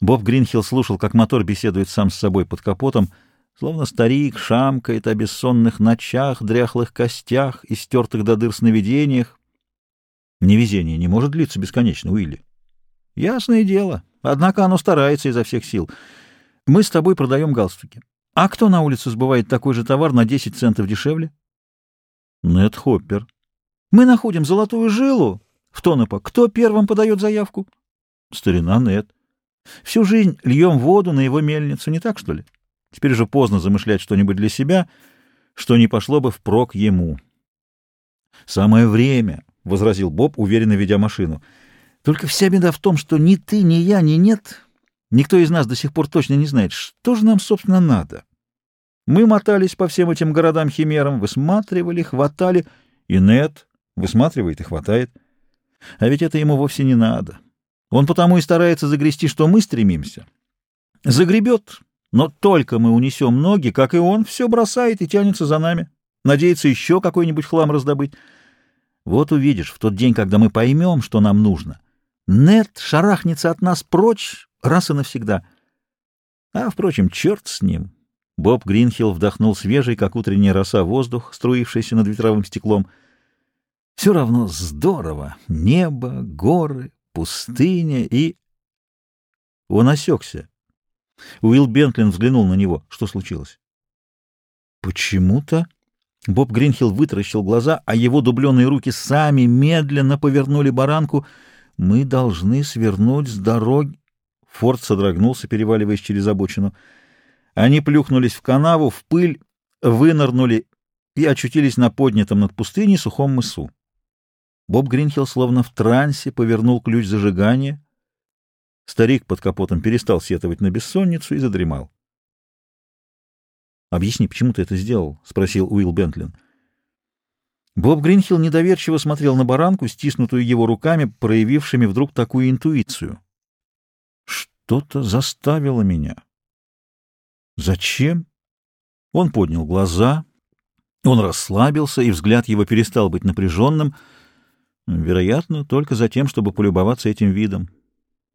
Боб Гринхилл слушал, как мотор беседует сам с собой под капотом, словно старик шамкает о бессонных ночах, дряхлых костях и стертых до дыр сновидениях. Невезение не может длиться бесконечно, Уилли. Ясное дело. Однако оно старается изо всех сил. Мы с тобой продаем галстуки. А кто на улице сбывает такой же товар на 10 центов дешевле? Нет Хоппер. Мы находим золотую жилу в Тонопа. Кто первым подает заявку? Старина Нет. Всю жизнь льем воду на его мельницу, не так, что ли? Теперь же поздно замышлять что-нибудь для себя, что не пошло бы впрок ему. «Самое время», — возразил Боб, уверенно ведя машину. «Только вся беда в том, что ни ты, ни я, ни нет, никто из нас до сих пор точно не знает, что же нам, собственно, надо. Мы мотались по всем этим городам-химерам, высматривали, хватали, и нет высматривает и хватает. А ведь это ему вовсе не надо». Он потому и старается загрести, что мы стремимся. Загребет, но только мы унесем ноги, как и он, все бросает и тянется за нами. Надеется еще какой-нибудь хлам раздобыть. Вот увидишь, в тот день, когда мы поймем, что нам нужно, Нет шарахнется от нас прочь раз и навсегда. А, впрочем, черт с ним. Боб Гринхилл вдохнул свежий, как утренняя роса, воздух, струившийся над ветровым стеклом. Все равно здорово. Небо, горы, пустыня и... Он осекся. Уилл Бентлин взглянул на него. Что случилось? Почему-то... Боб Гринхилл вытаращил глаза, а его дубленые руки сами медленно повернули баранку. «Мы должны свернуть с дороги...» Форд содрогнулся, переваливаясь через обочину. Они плюхнулись в канаву, в пыль, вынырнули и очутились на поднятом над пустыней сухом мысу. Боб Гринхилл словно в трансе повернул ключ зажигания. Старик под капотом перестал сетовать на бессонницу и задремал. «Объясни, почему ты это сделал?» — спросил Уилл Бентлин. Боб Гринхилл недоверчиво смотрел на баранку, стиснутую его руками, проявившими вдруг такую интуицию. «Что-то заставило меня». «Зачем?» Он поднял глаза, он расслабился, и взгляд его перестал быть напряженным — Вероятно, только за тем, чтобы полюбоваться этим видом.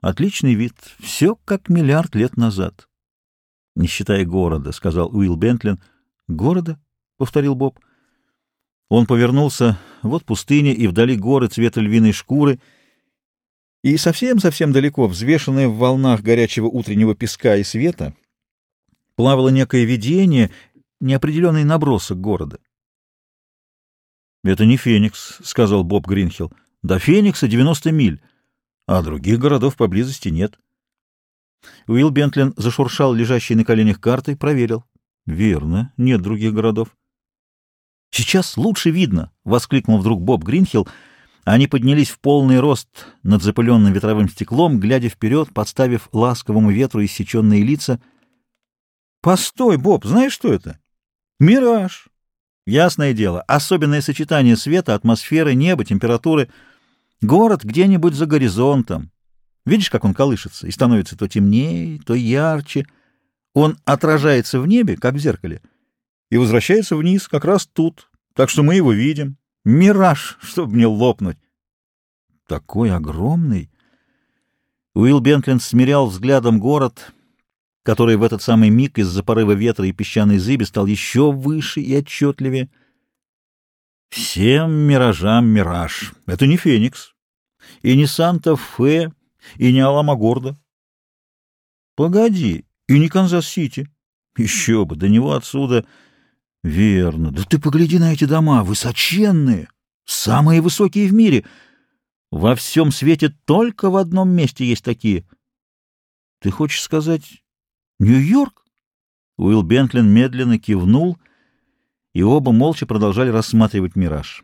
Отличный вид, все как миллиард лет назад. — Не считая города, — сказал Уилл Бентлин. — Города? — повторил Боб. Он повернулся, вот пустыня, и вдали горы цвета львиной шкуры, и совсем-совсем далеко, взвешенное в волнах горячего утреннего песка и света, плавало некое видение, неопределенный набросок города. — Это не Феникс, — сказал Боб Гринхилл. — До Феникса 90 миль, а других городов поблизости нет. Уилл Бентлин зашуршал лежащей на коленях картой, проверил. — Верно, нет других городов. — Сейчас лучше видно! — воскликнул вдруг Боб Гринхилл. Они поднялись в полный рост над запыленным ветровым стеклом, глядя вперед, подставив ласковому ветру иссеченные лица. — Постой, Боб, знаешь, что это? — Мираж! Ясное дело, особенное сочетание света, атмосферы, неба, температуры. Город где-нибудь за горизонтом. Видишь, как он колышется, и становится то темнее, то ярче. Он отражается в небе, как в зеркале, и возвращается вниз, как раз тут, так что мы его видим. Мираж, чтобы мне лопнуть. Такой огромный. Уилл Бентлин смерял взглядом город — который в этот самый миг из-за порыва ветра и песчаной зыби стал еще выше и отчетливее. Всем миражам мираж. Это не Феникс, и не Санта-Фе, и не Аламогордо. Погоди, и не Канзас-Сити. Еще бы, до него отсюда... Верно. Да ты погляди на эти дома, высоченные, самые высокие в мире. Во всем свете только в одном месте есть такие. Ты хочешь сказать Нью-Йорк? Уилл Бентлин медленно кивнул, и оба молча продолжали рассматривать мираж.